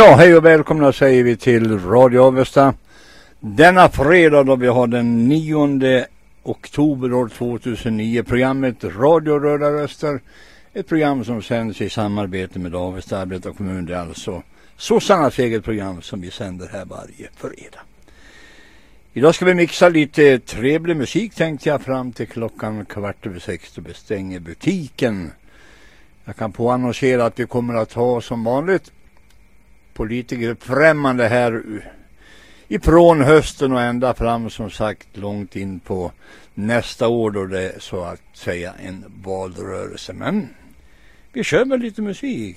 Ja, hej och välkomna säger vi till Radio Avesta. Denna fredag då vi har den 9 oktober år 2009. Programmet Radio Röda Röster. Ett program som sänds i samarbete med Avesta arbetarkommun. Det är alltså sossarnas eget program som vi sänder här varje fredag. Idag ska vi mixa lite trevlig musik tänkte jag fram till klockan kvart över sex då vi stänger butiken. Jag kan påannonsera att vi kommer att ha som vanligt politiker främmande här ifrån hösten och ända fram som sagt långt in på nästa år då det är så att säga en valrörelse. Men vi kör med lite musik.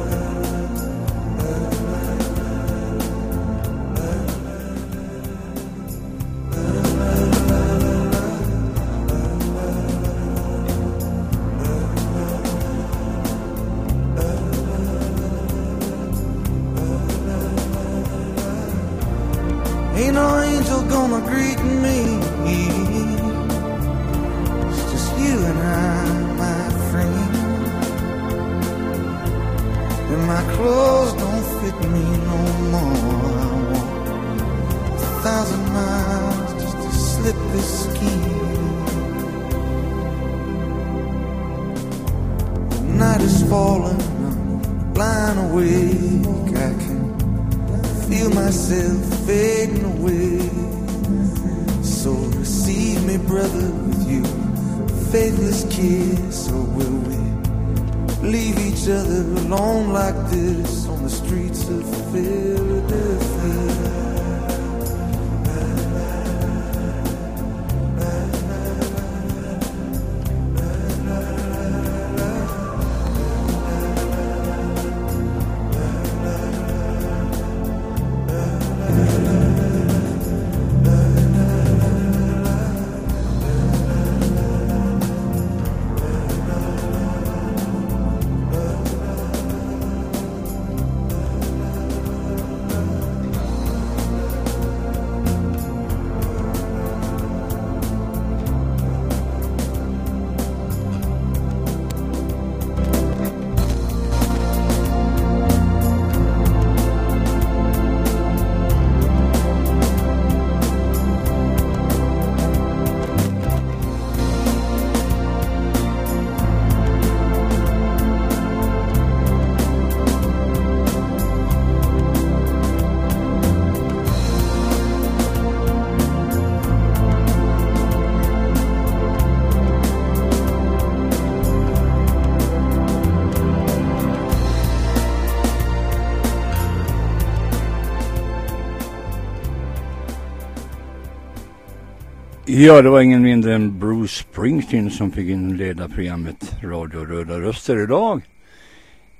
Ja, det var ingen mindre än Bruce Springsteen som fick inleda programmet Radio Röda Röster idag.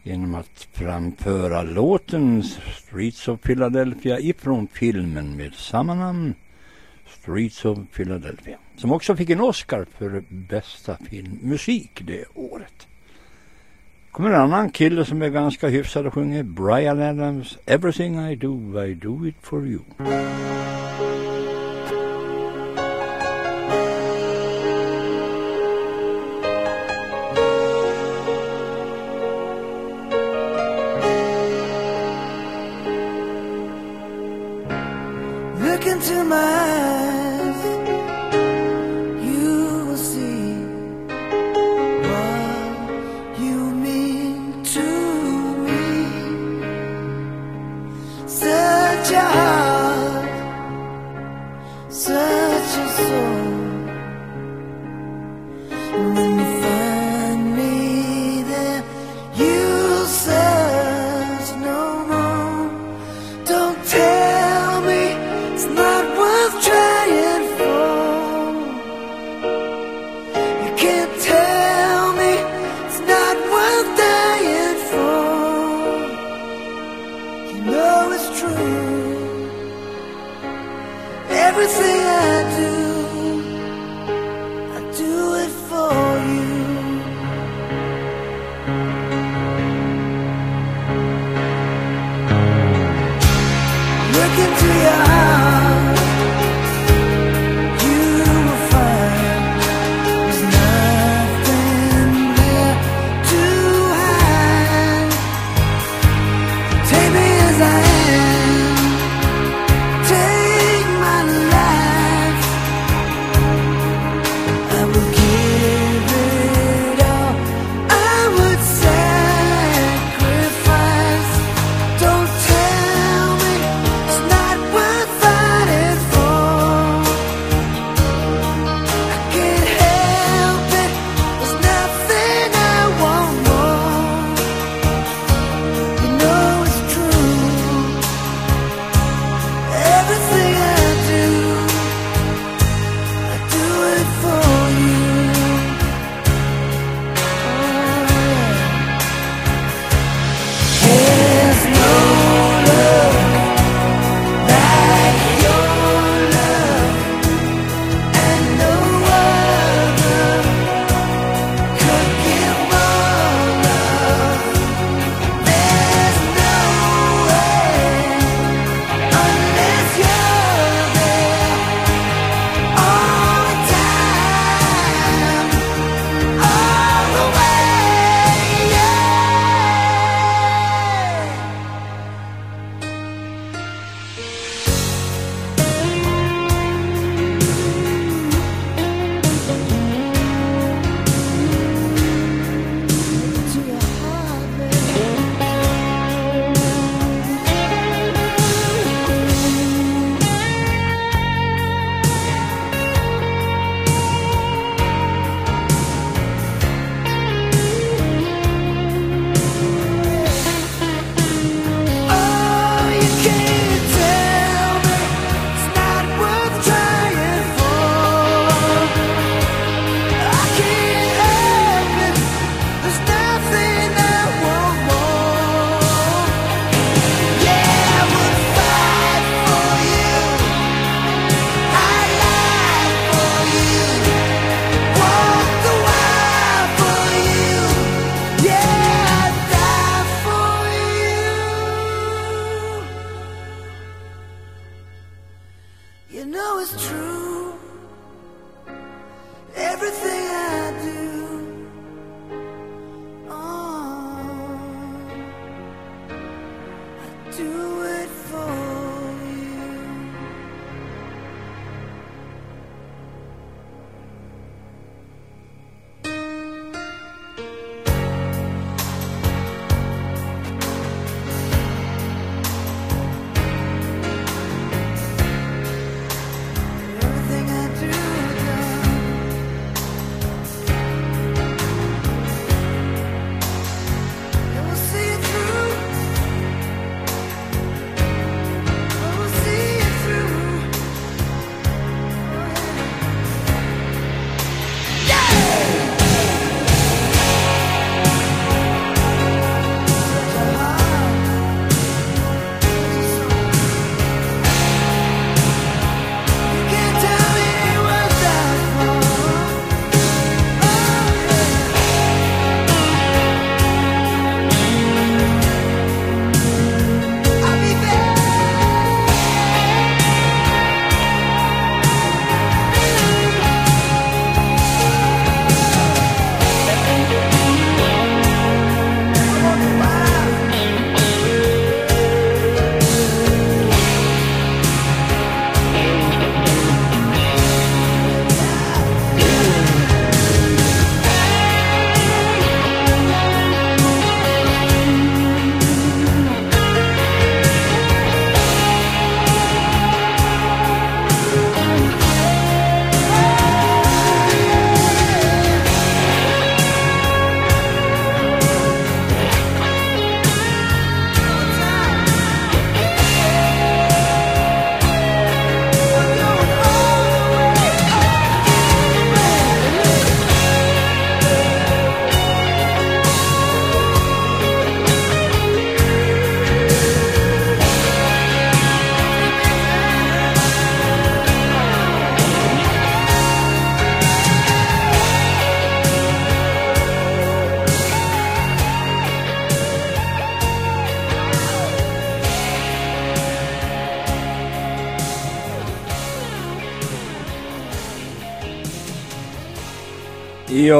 Genom att framföra låten Streets of Philadelphia ifrån filmen med samma namn. Streets of Philadelphia. Som också fick en Oscar för bästa filmmusik det året. kommer en annan kille som är ganska hyfsad och sjunger Brian Adams Everything I do, I do it for you.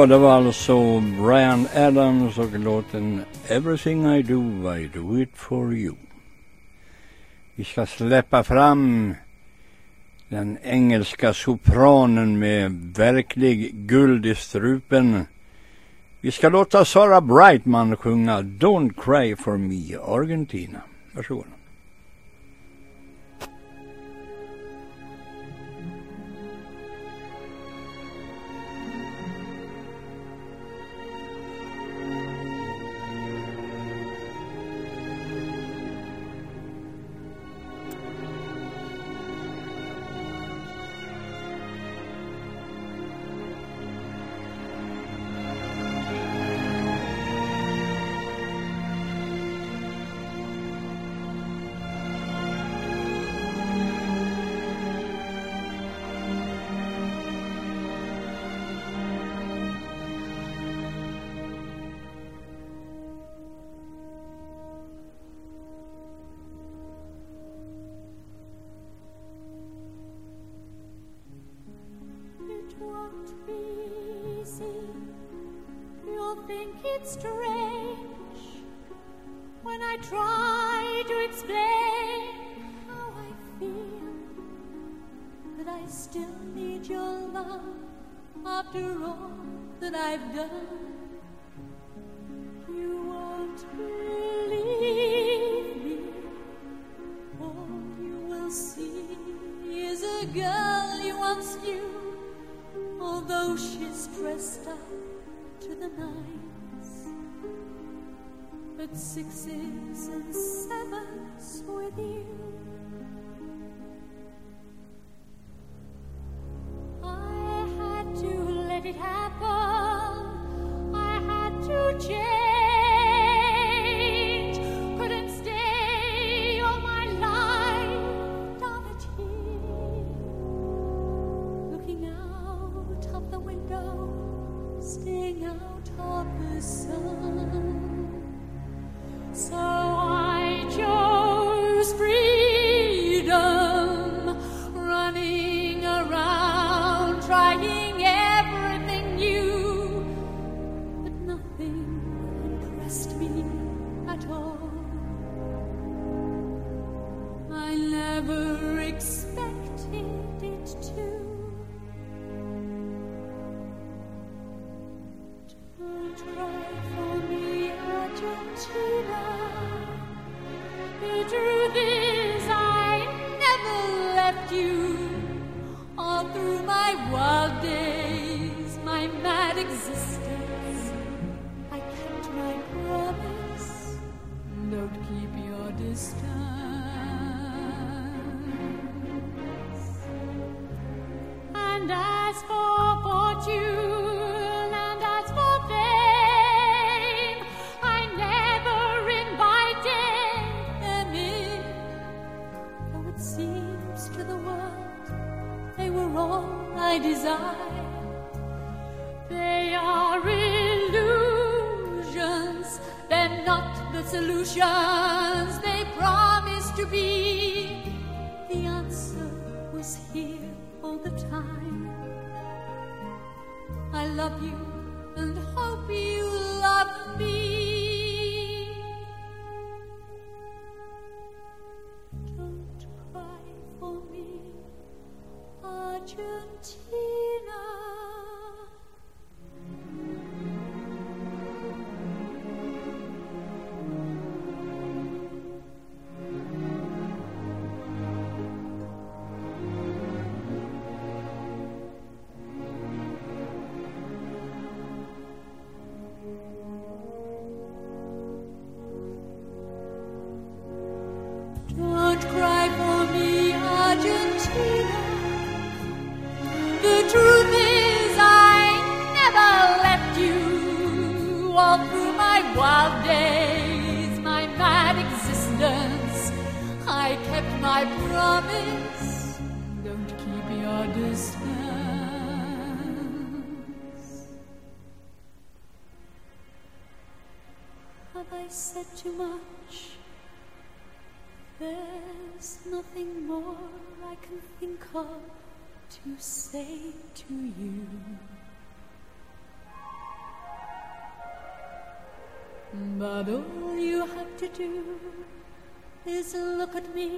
Ja, det var alltså Brian Adams och låten Everything I do, I do it for you. Vi ska släppa fram den engelska sopranen med verklig guld i strupen. Vi ska låta Sara Brightman sjunga Don't Cry For Me, Argentina. Varsågod. To explain how I feel that I still need your love after all that I've done. You won't believe me. All you will see is a girl you once knew, although she's dressed up to you. But all you have to do is look at me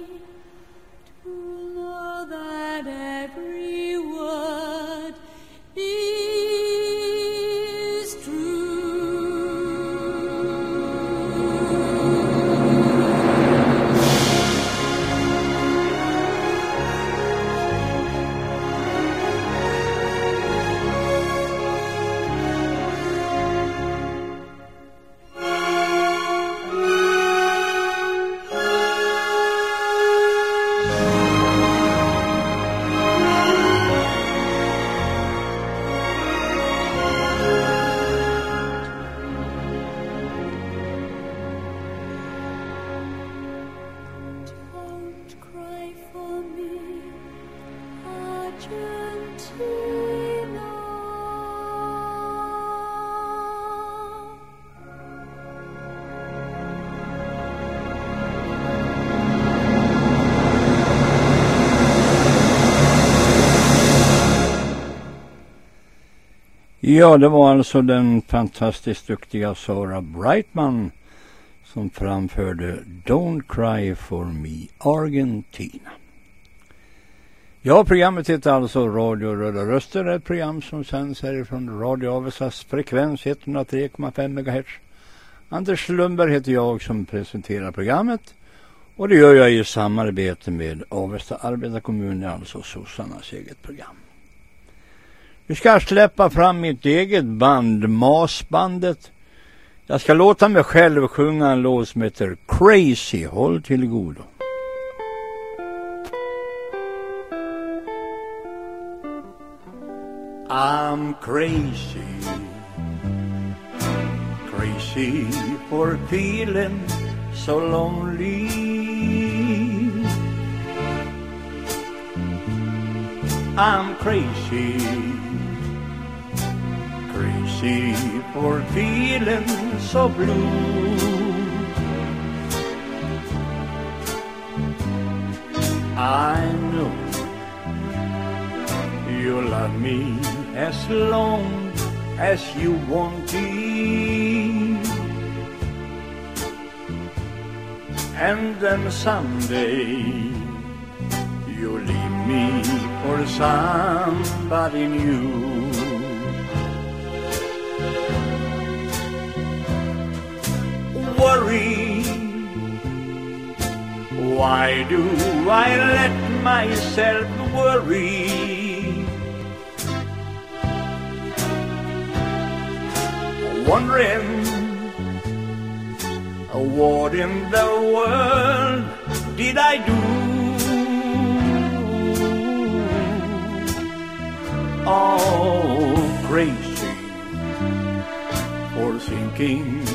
to know that every word is Ja, det var alltså den fantastiskt duktiga Sara Brightman som framförde Don't Cry For Me Argentina. Ja, programmet heter alltså Radio Röda Röster, ett program som sänds härifrån Radio Avestas frekvens 103,5 MHz. Anders Lundberg heter jag som presenterar programmet och det gör jag i samarbete med Avesta arbetarkommun, alltså sossarnas eget program. Nu ska släppa fram mitt eget band, Masbandet. Jag ska låta mig själv sjunga en låt som heter Crazy. Håll till godo. I'm crazy, crazy for feeling so lonely. I'm crazy, crazy for feeling so blue. I know you love me as long as you want to. And then someday you'll leave me for somebody new. Worry, why do I let myself worry? Wondering what in the world did I do? Oh, crazy for thinking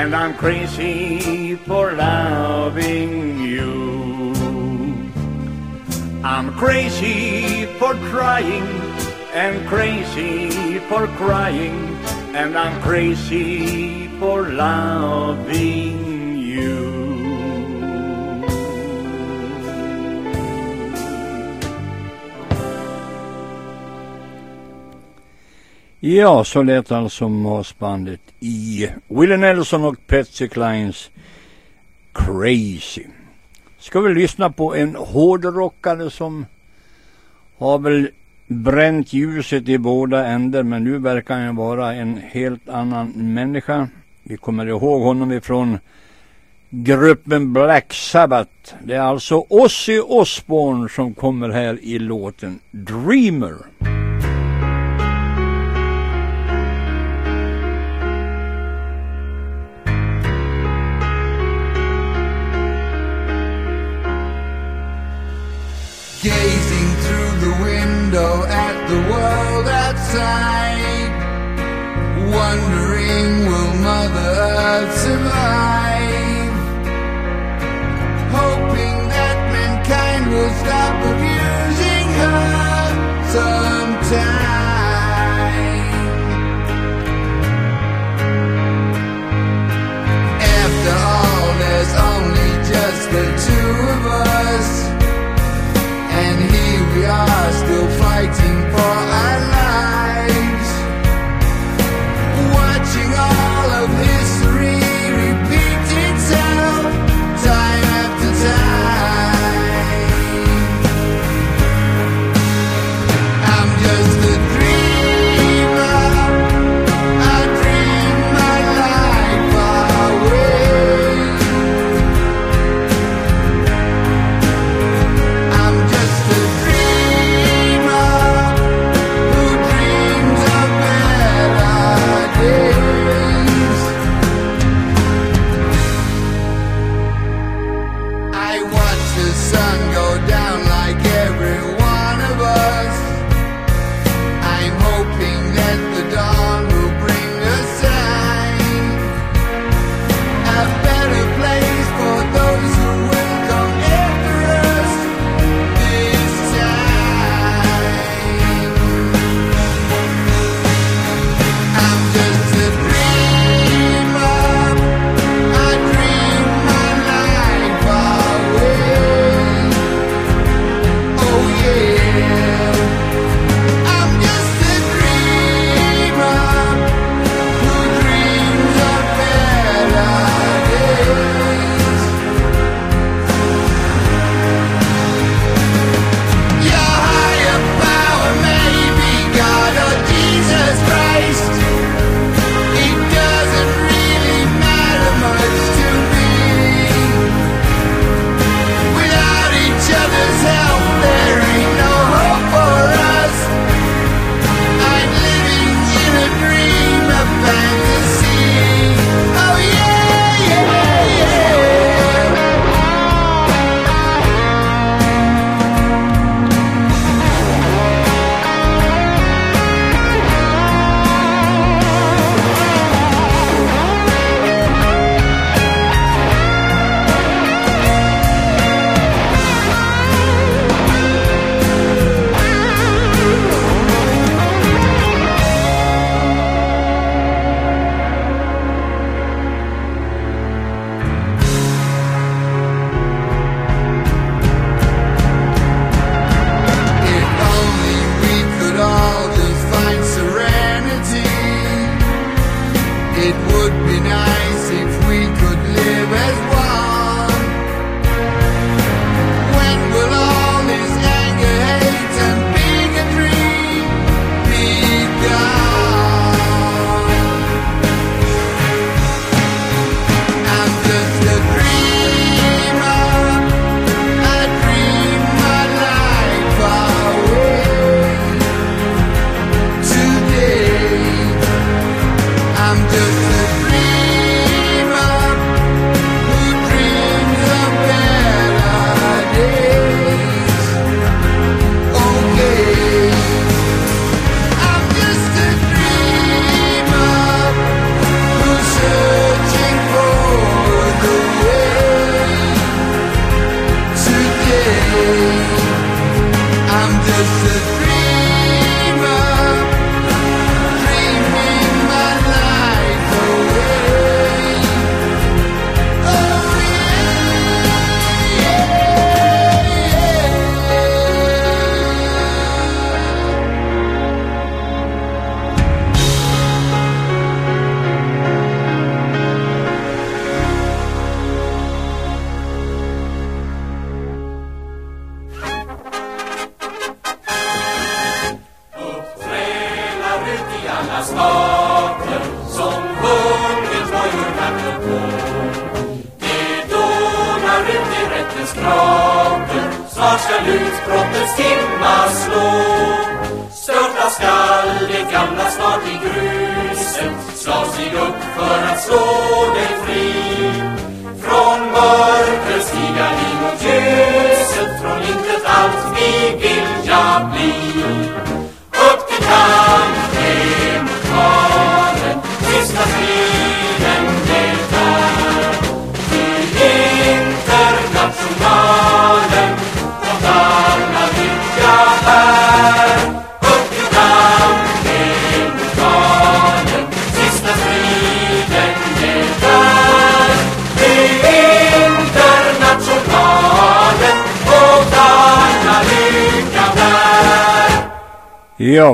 And I'm crazy for loving you. I'm crazy for trying and crazy for crying, and I'm crazy for loving you. Ja, så lät alltså Masbandet i Willie Nelson och Patsy Kleins Crazy. Ska vi lyssna på en hårdrockare som har väl bränt ljuset i båda ändar men nu verkar han vara en helt annan människa. Vi kommer ihåg honom ifrån gruppen Black Sabbath. Det är alltså Ozzy Osbourne som kommer här i låten Dreamer. Outside, wondering will Mother survive?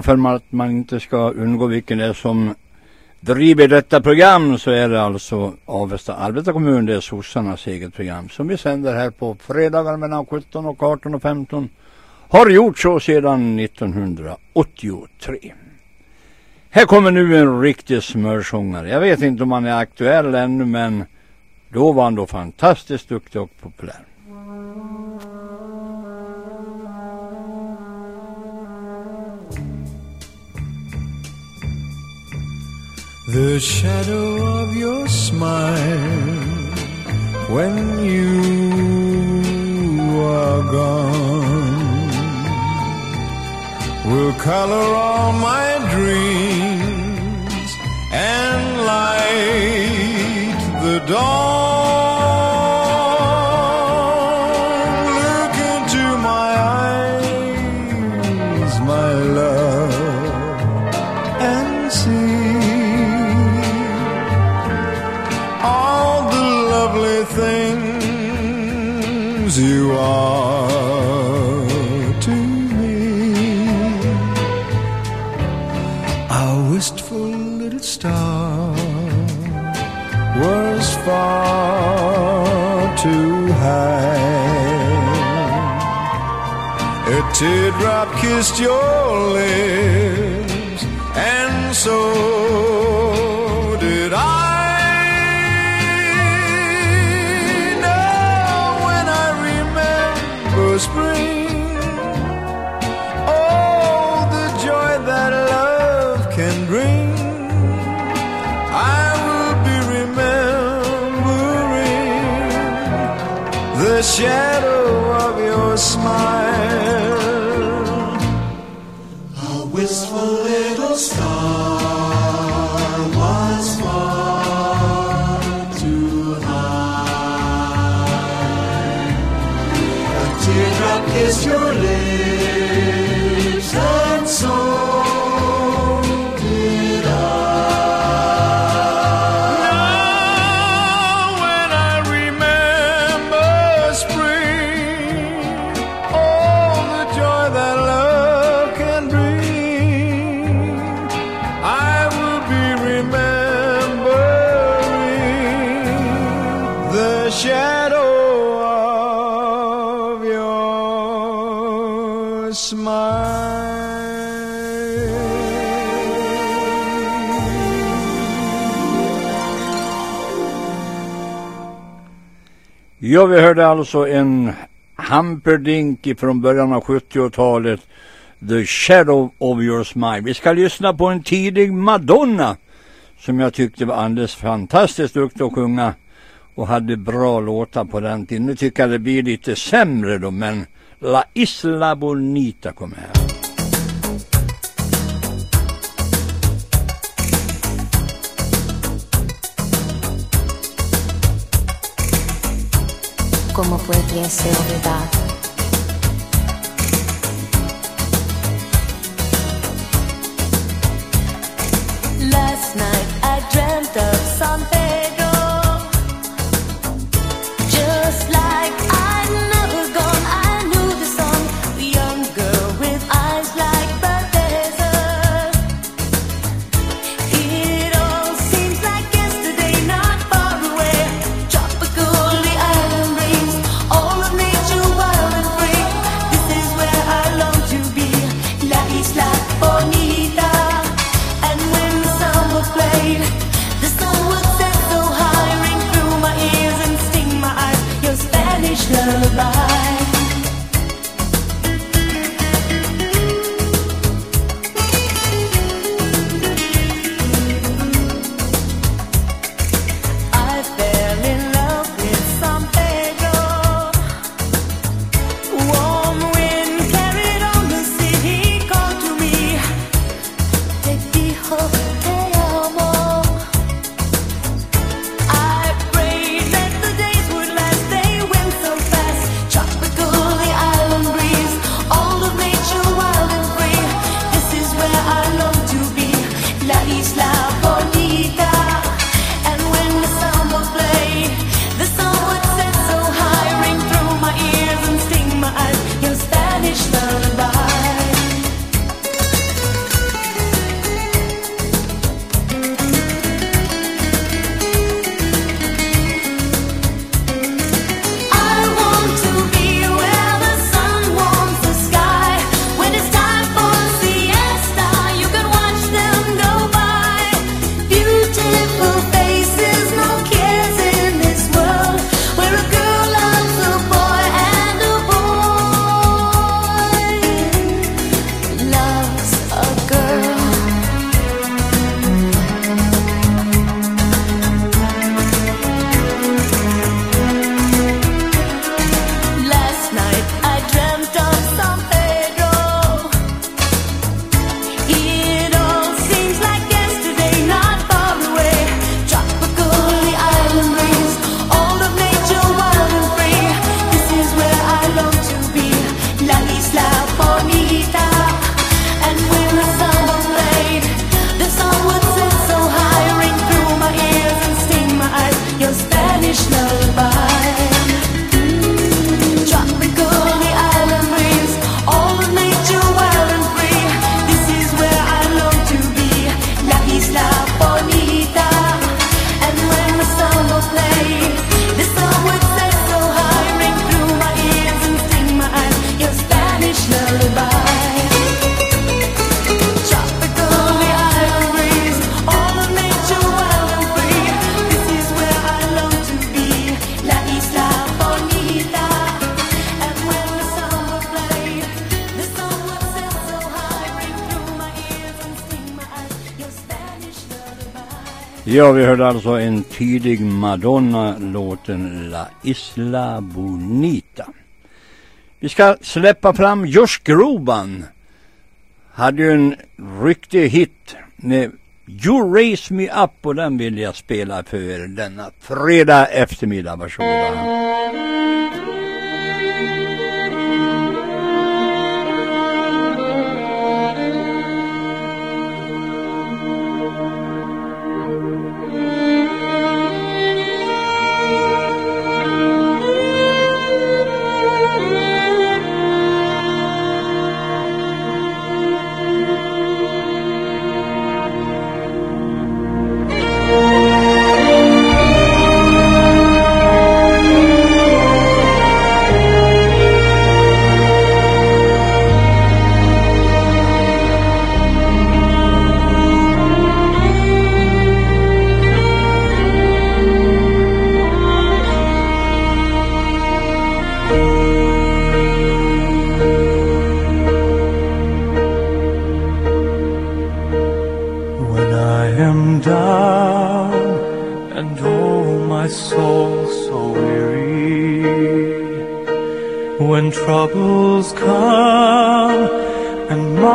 För att man inte ska undgå vilken det är som driver detta program så är det alltså Avesta arbetarkommun, det är sossarnas eget program som vi sänder här på fredagar mellan 17 och 18 och 15. Har gjort så sedan 1983. Här kommer nu en riktig smörsångare. Jag vet inte om han är aktuell ännu men då var han då fantastiskt duktig och populär. The shadow of your smile when you are gone will color all my dreams and light the dawn. You are to me. A wistful little star was far too high. A teardrop kissed your lips, the Ja, vi hörde alltså en Hamperdink från början av 70-talet. The Shadow of Your Smile. Vi ska lyssna på en tidig Madonna som jag tyckte var alldeles fantastiskt duktig att sjunga och hade bra låtar på den tiden. Nu tycker jag det blir lite sämre då, men La Isla Bonita kommer här. ¿Cómo pudiese olvidar? Ja, vi hörde alltså en tidig Madonna-låten La Isla Bonita. Vi ska släppa fram Josh Groban. Hade ju en riktig hit med You Raise Me Up och den vill jag spela för er denna fredag eftermiddag. Varsågoda.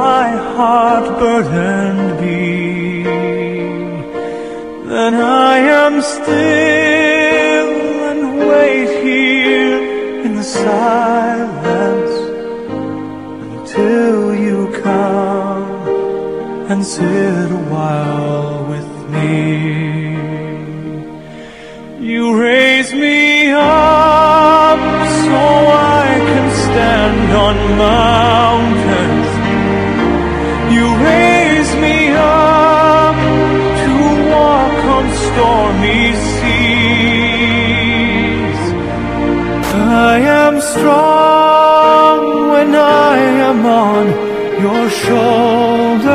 My heart burdened be, then I am still and wait here in the silence until you come and sit a while with me. You raise me up so I can stand on mountains. Strong when I am on your shoulders.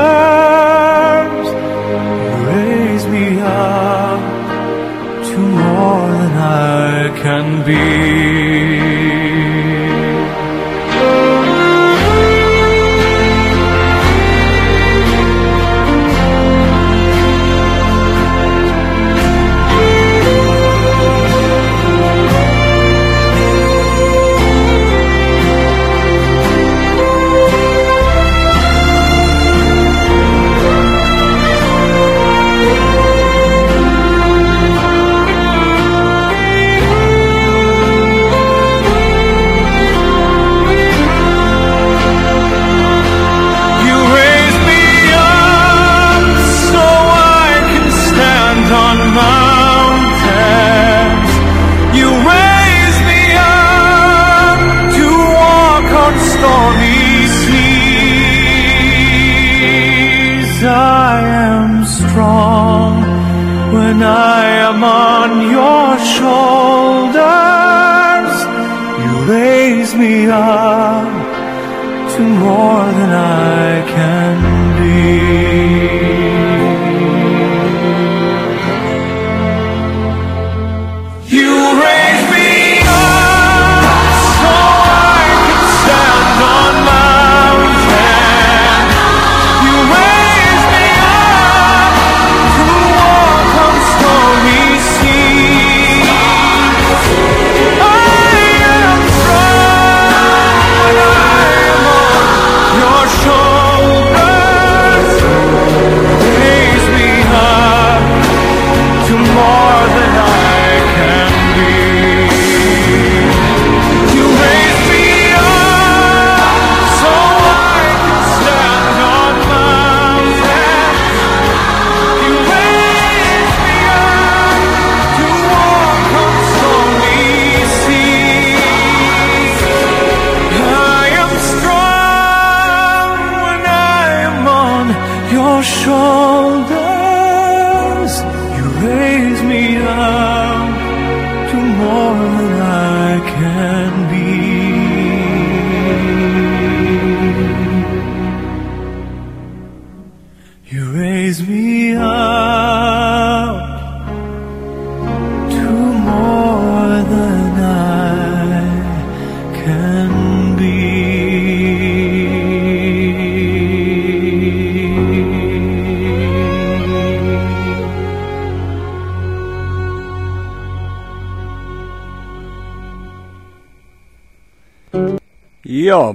You raise me up to more than I can be.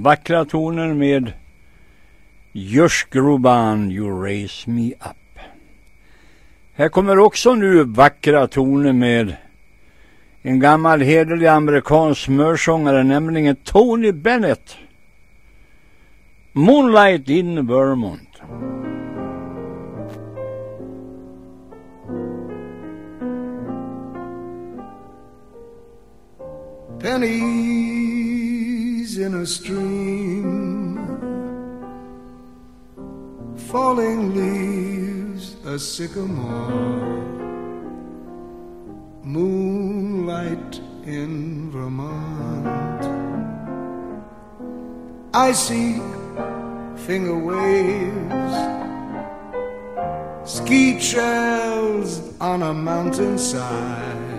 Vackra toner med Josh Groban, You Raise Me Up. Här kommer också nu vackra toner med en gammal hederlig amerikansk smörsångare, nämligen Tony Bennett. Moonlight in Vermont. pennies in a stream, sycamore, moonlight in Vermont. I see finger waves, ski trails on a mountainside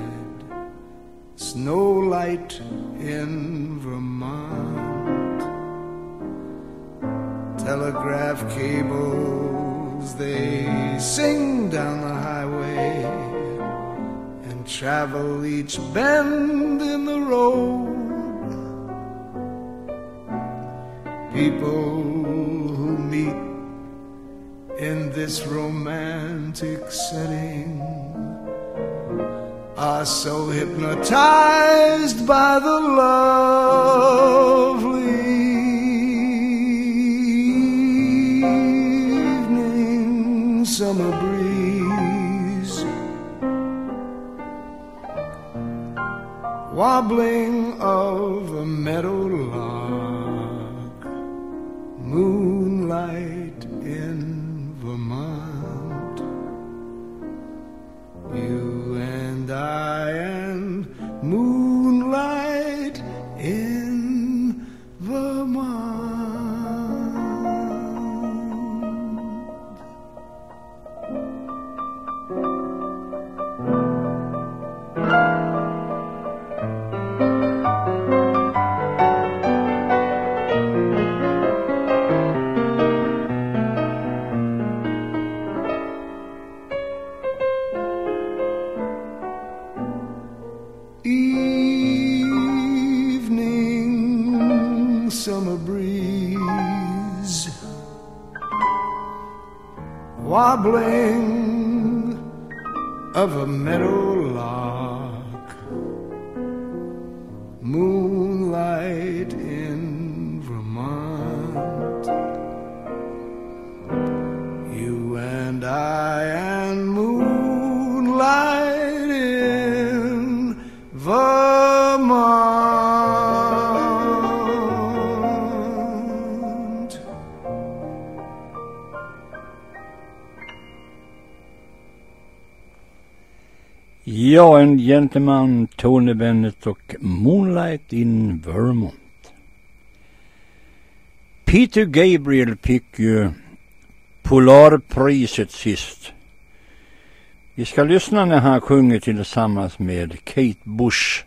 snow light in Vermont. Telegraph cables, they sing down the highway and travel each bend in the road. People who meet in this romantic setting are so hypnotized by the lovely wobbling of a meadow var en gentleman, Tony Bennett och Moonlight in Vermont. Peter Gabriel fick ju Polarpriset sist. Vi ska lyssna när han sjunger tillsammans med Kate Bush.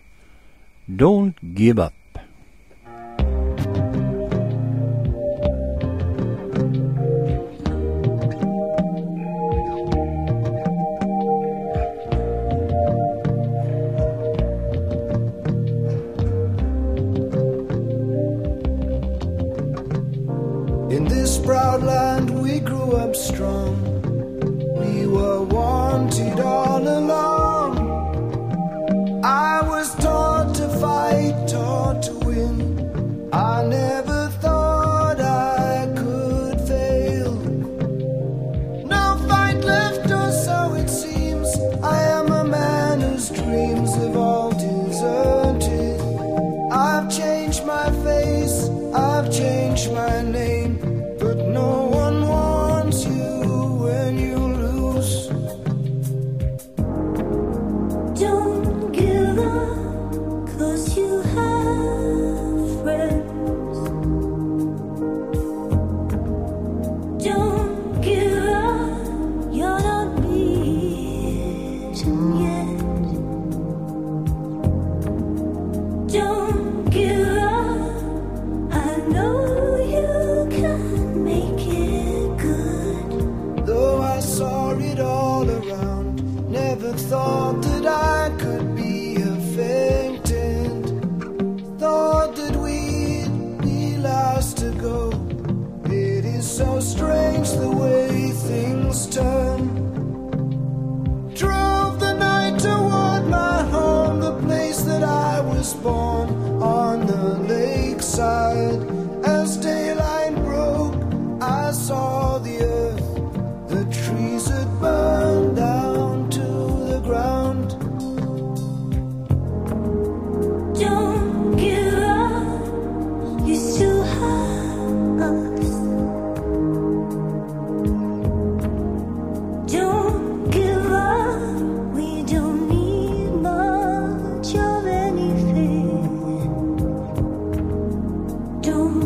Don't give up. Oh.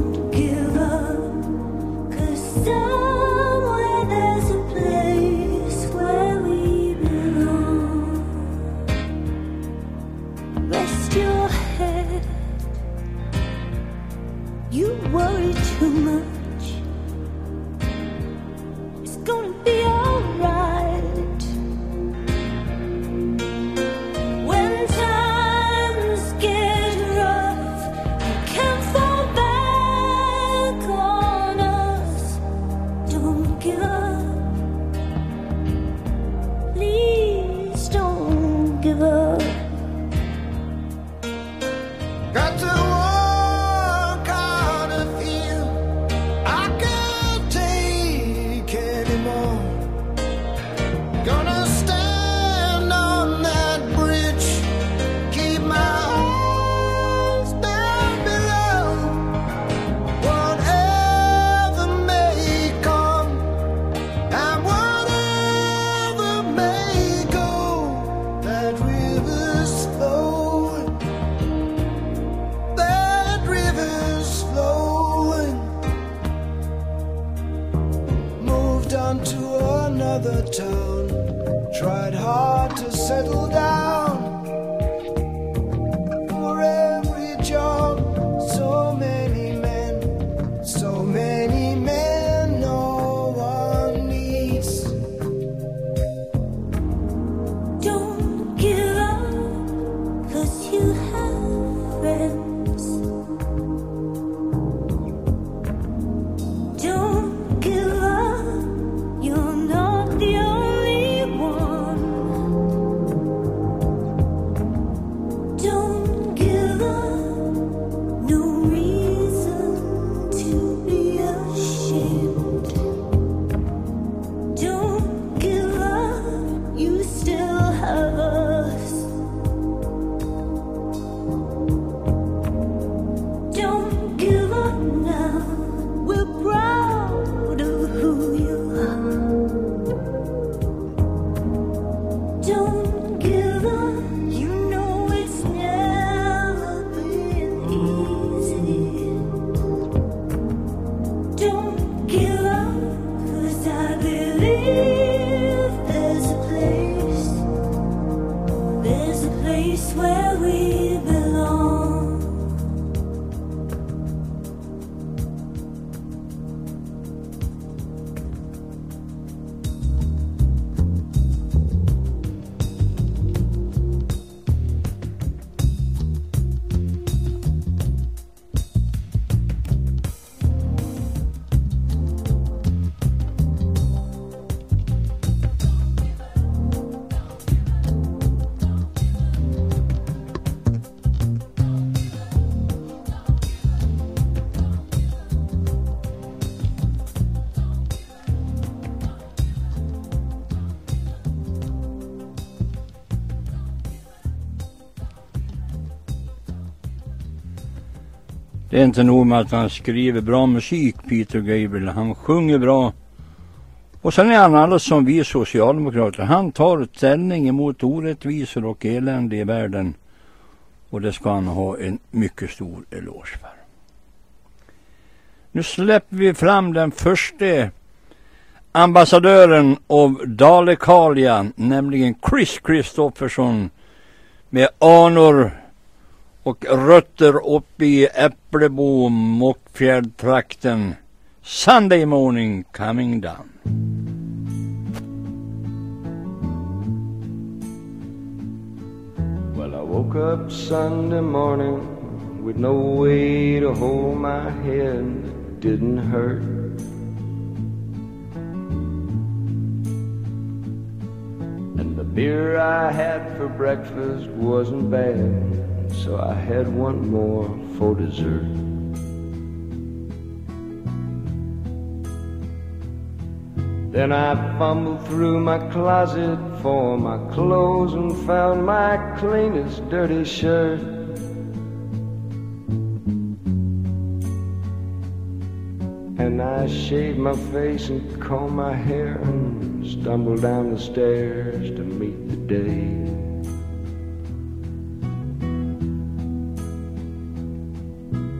Det är inte nog med att han skriver bra musik, Peter Gabriel. Han sjunger bra. Och sen är han alldeles som vi socialdemokrater. Han tar ställning emot orättvisor och elände i världen. Och det ska han ha en mycket stor eloge för. Nu släpper vi fram den första ambassadören av Dalekalia, nämligen Chris Kristoffersson med anor och rötter uppe i Äppelbo, Mockfjärdtrakten. Sunday morning coming down. Well, I woke up Sunday morning with no way to hold my head. It didn't hurt. And the beer I had for breakfast wasn't bad, so I had one more for dessert. Then I fumbled through my closet for my clothes and found my cleanest dirty shirt. And I shaved my face and combed my hair and stumbled down the stairs to meet the day.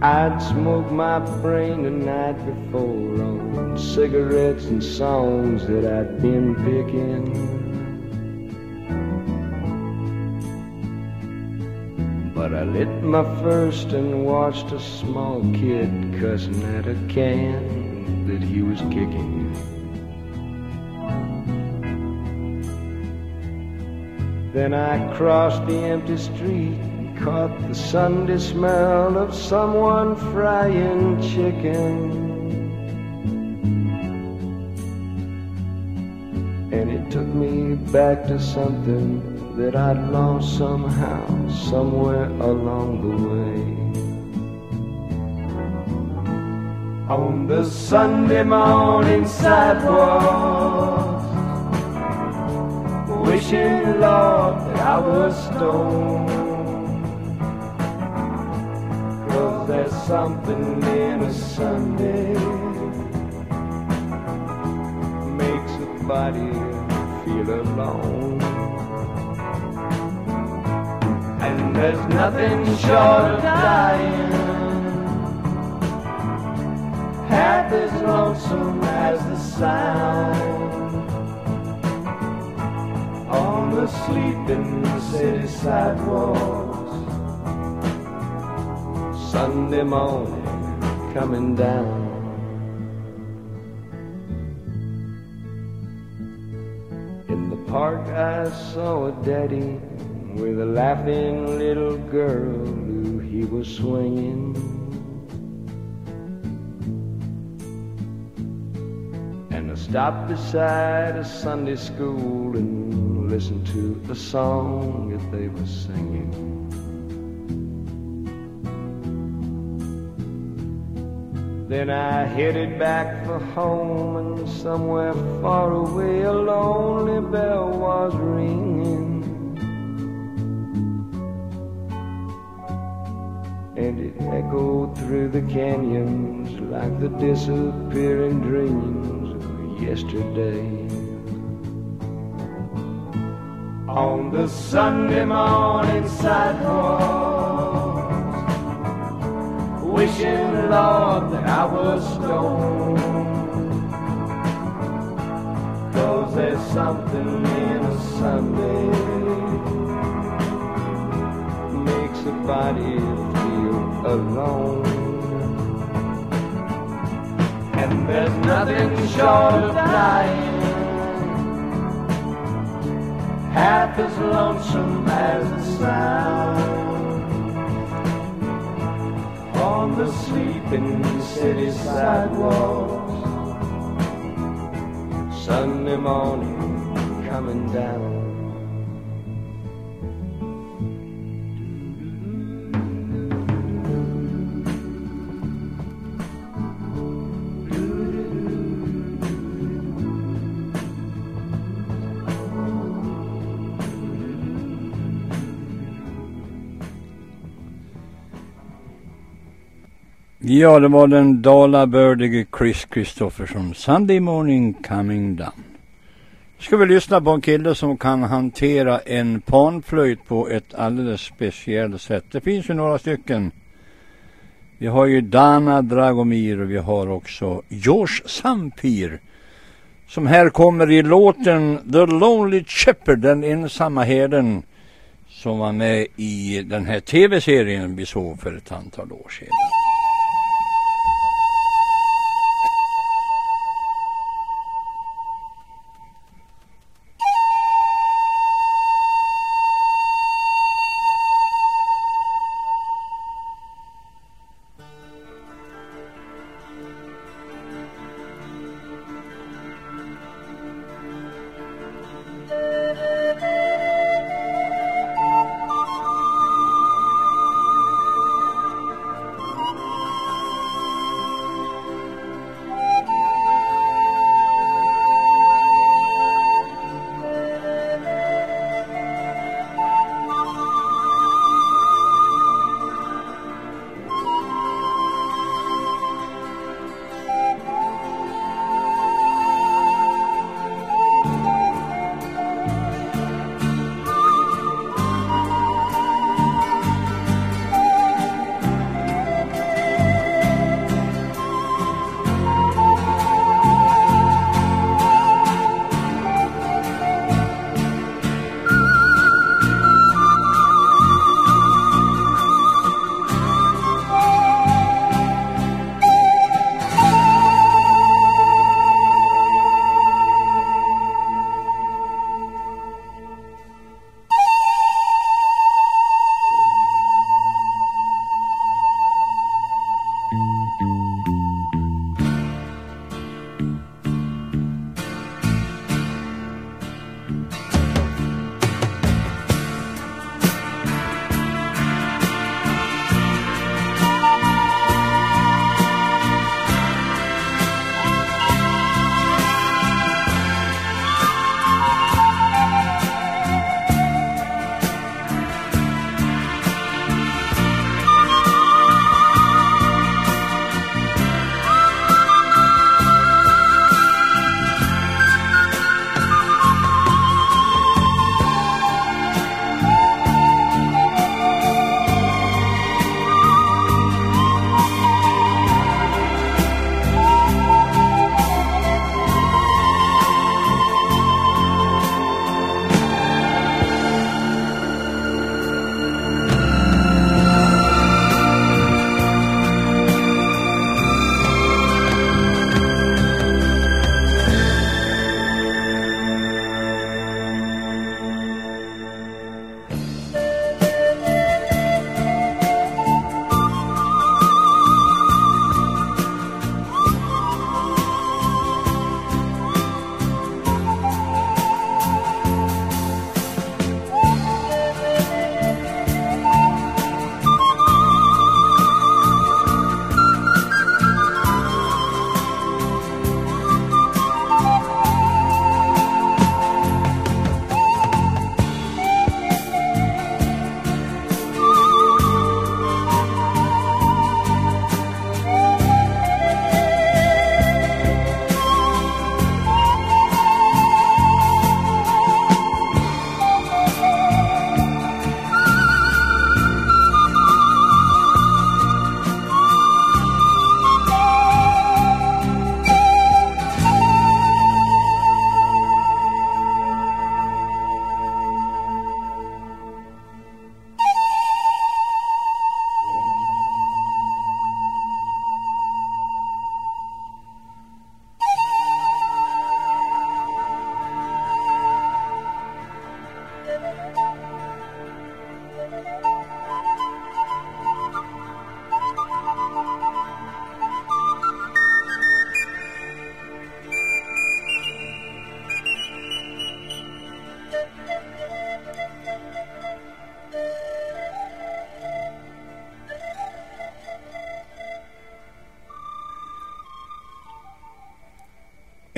I'd smoke my brain the night before on cigarettes and songs that I'd been picking. But I lit my first and watched a small kid cussing at a can that he was kicking. Then I crossed the empty street caught the Sunday smell of someone frying chicken. And it took me back to something that I'd lost somehow, somewhere along the way. On the Sunday morning sidewalk, wishing, Lord, that I was stoned. Something in a Sunday makes a body feel alone. And there's nothing short of dying half as lonesome as the sound on the sleeping city sidewalks. Sunday morning coming down. In the park I saw a daddy with a laughing little girl who he was swinging. And I stopped beside a Sunday school and listened to the song that they were singing. Then I headed back for home, and somewhere far away a lonely bell was ringing. And it echoed through the canyons like the disappearing dreams of yesterday. On the Sunday morning sidewalk wishing, Lord, that I was stoned. Cause there's something in a Sunday makes a body feel alone. And there's nothing short of dying half as lonesome as the sound on the sleeping city sidewalks. Sunday morning coming down. Ja, det var den dalabördige Chris Kristoffersson, Sunday morning coming down. Ska vi lyssna på en kille som kan hantera en panflöjt på ett alldeles speciellt sätt. Det finns ju några stycken. Vi har ju Dana Dragomir och vi har också George Sampir. Som här kommer i låten The Lonely Shepherd, den ensamma herden. Som var med i den här tv-serien vi såg för ett antal år sedan.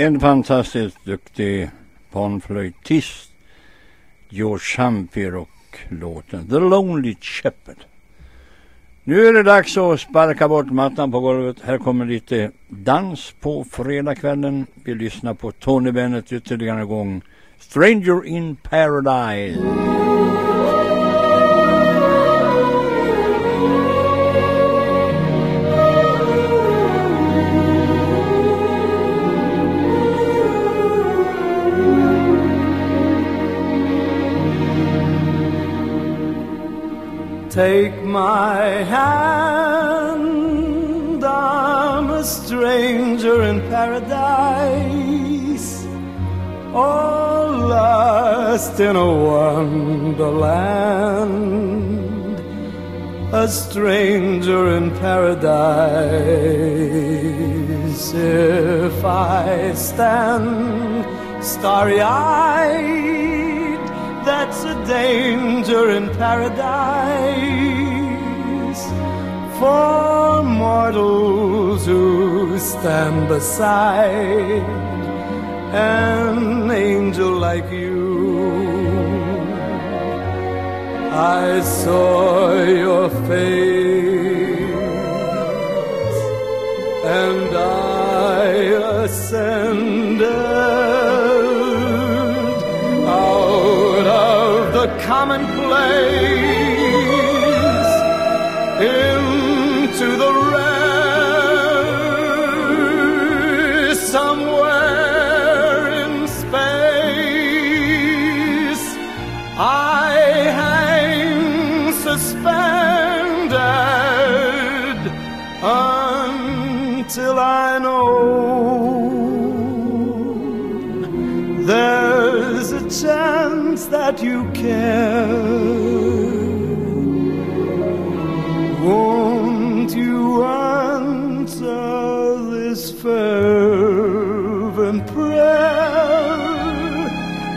En fantastiskt duktig panflöjtist, George Sampier och låten The Lonely Shepherd. Nu är det dags att sparka bort mattan på golvet. Här kommer lite dans på fredagskvällen. Vi lyssnar på Tony Bennett ytterligare en gång. Stranger in Paradise. Take my hand, I'm a stranger in paradise, all lost in a wonderland, a stranger in paradise. If I stand starry eyed, that's a danger in paradise for mortals who stand beside an angel like you. I saw your face and I ascended commonplace into the rare somewhere in space. I hang suspended until I know that you care. Won't you answer this fervent prayer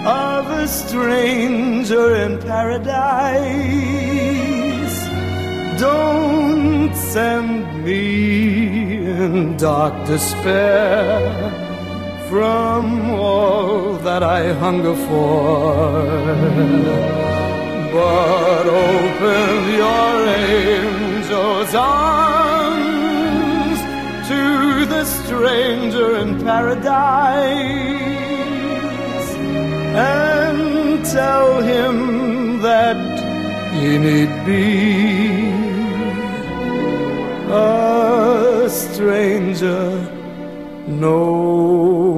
of a stranger in paradise? Don't send me in dark despair from all that I hunger for. But open your angel's arms to the stranger in paradise and tell him that he need be a stranger no.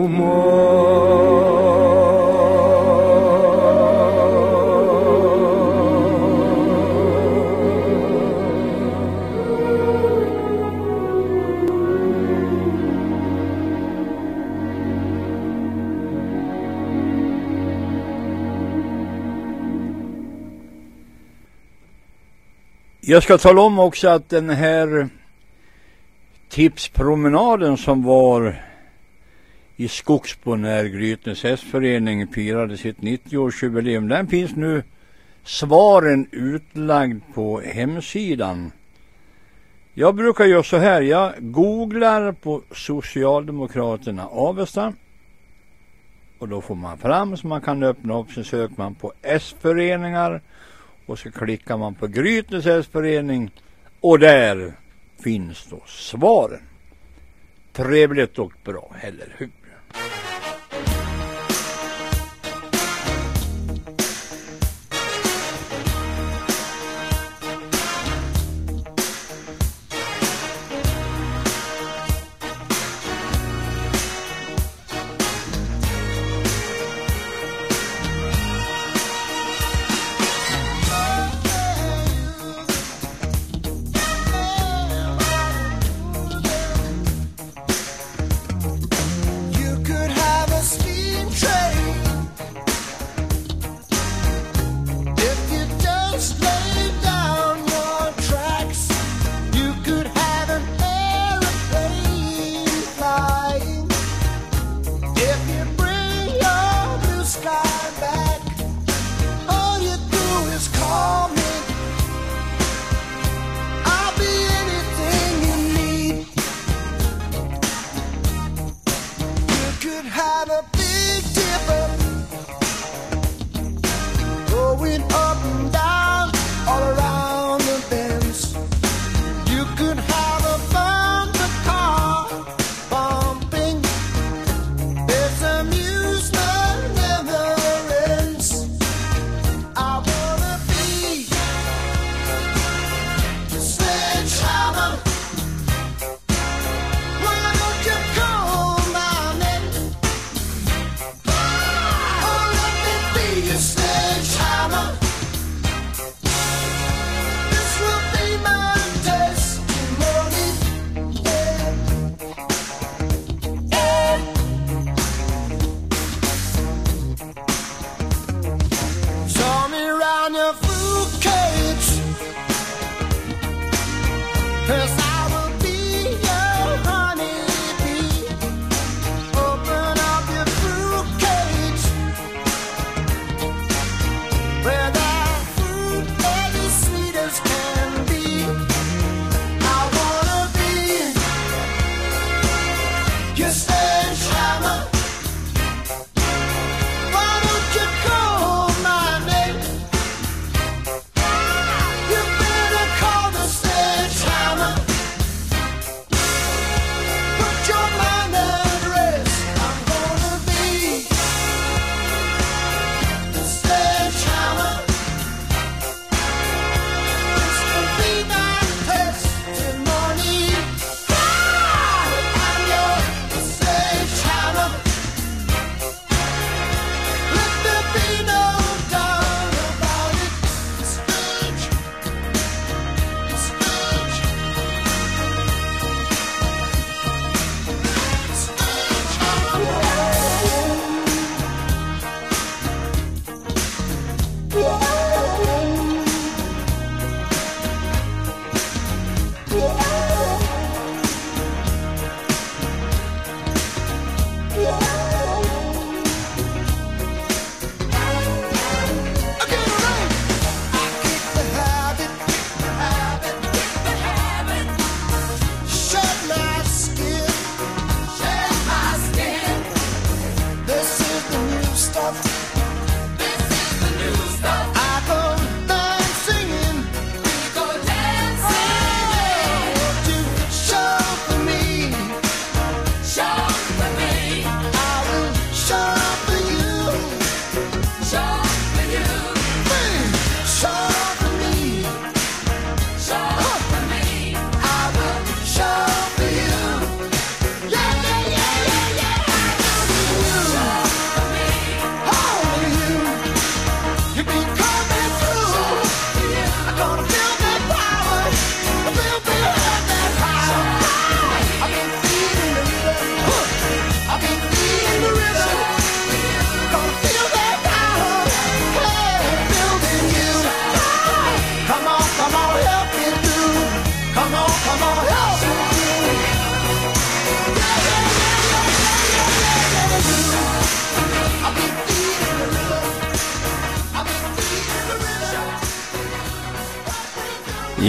Jag ska tala om också att den här tipspromenaden som var i Skogsbo när Grytens hästförening firade sitt 90-årsjubileum. Den finns nu svaren utlagd på hemsidan. Jag brukar göra så här. Jag googlar på Socialdemokraterna Avesta. Och då får man fram så man kan öppna upp. så söker man på S-föreningar. Och så klickar man på Grytens hästförening. Och där finns då svaren. Trevligt och bra, eller hur? You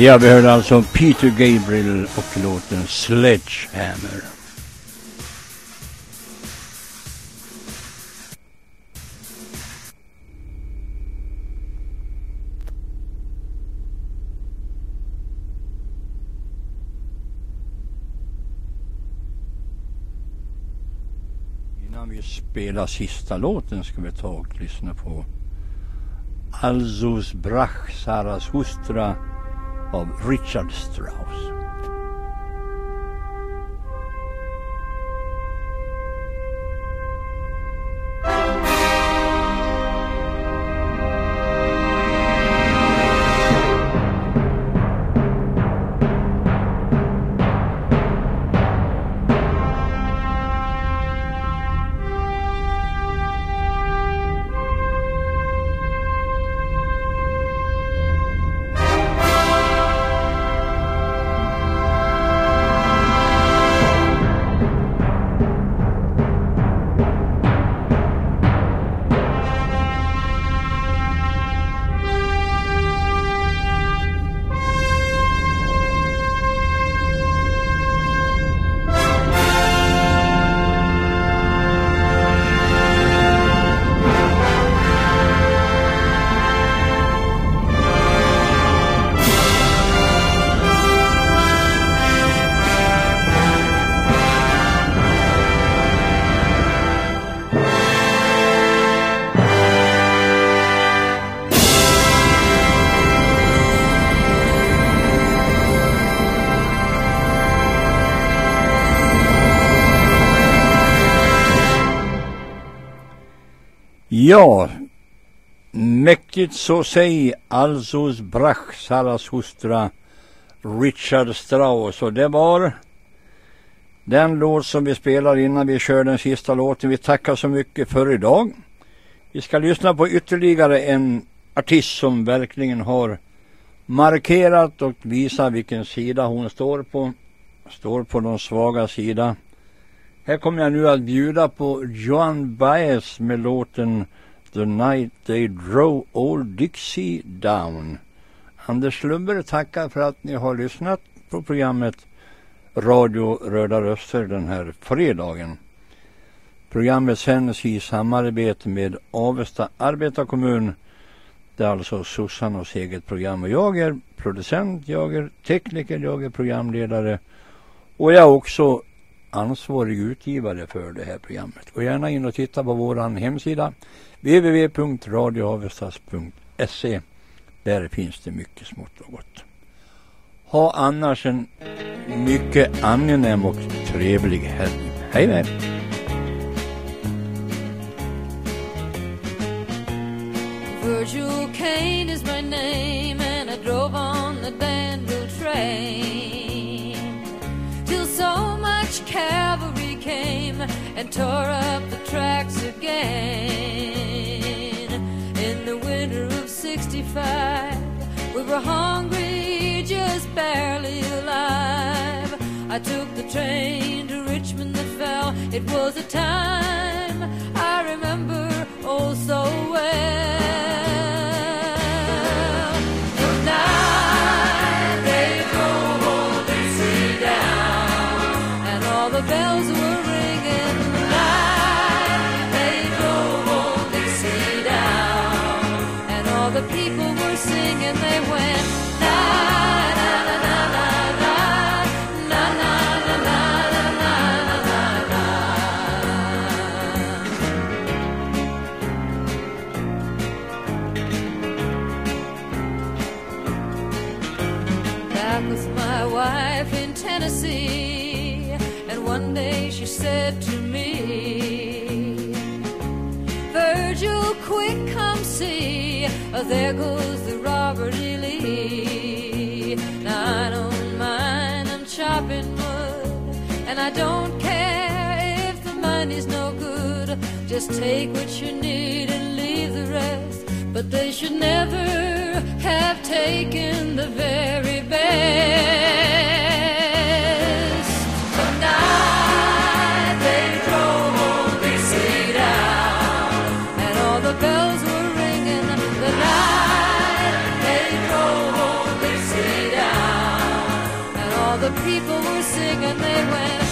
Ja, vi hörde alltså Peter Gabriel och låten Sledgehammer. Innan vi spelar sista låten ska vi ta och lyssna på Alzus Brach, Saras hustra av Richard Strauss. Ja, mäktigt så säg Alsos Brach, Saras hustra Richard Strauss. Och det var den låt som vi spelar innan vi kör den sista låten. Vi tackar så mycket för idag. Vi ska lyssna på ytterligare en artist som verkligen har markerat och visat vilken sida hon står på. Står på de svaga sida. Här kommer jag nu att bjuda på Joan Baez med låten The Night They Drove Old Dixie Down. Anders Lundberg tackar för att ni har lyssnat på programmet Radio Röda Röster den här fredagen. Programmet sänds i samarbete med Avesta arbetarkommun. Det är alltså sossarnas eget program och jag är producent, jag är tekniker, jag är programledare och jag är också ansvarig utgivare för det här programmet. Gå gärna in och titta på vår hemsida www.radioavestas.se Där finns det mycket smått och gott. Ha annars en mycket angenäm och trevlig helg. Hej med Virgil Kane is my name, and I drove on the Danville train cavalry came and tore up the tracks again. In the winter of '65, we were hungry, just barely alive. I took the train to Richmond that fell. It was a time I remember oh so well. Oh, there goes the Robert E. Lee. Now I don't mind, I'm chopping wood. And I don't care if the money's no good. Just take what you need and leave the rest. But they should never have taken the very best. sing and they went.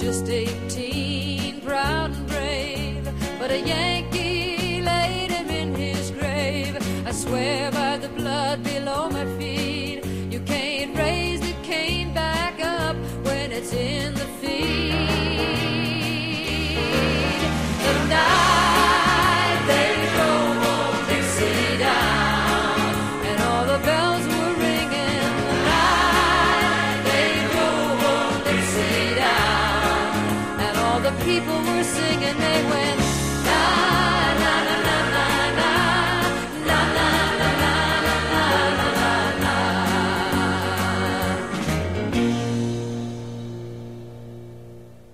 Just 18, proud and brave, but a Yankee laid him in his grave. I swear by the blood below my feet, you can't raise the cane back up when it's in the feed.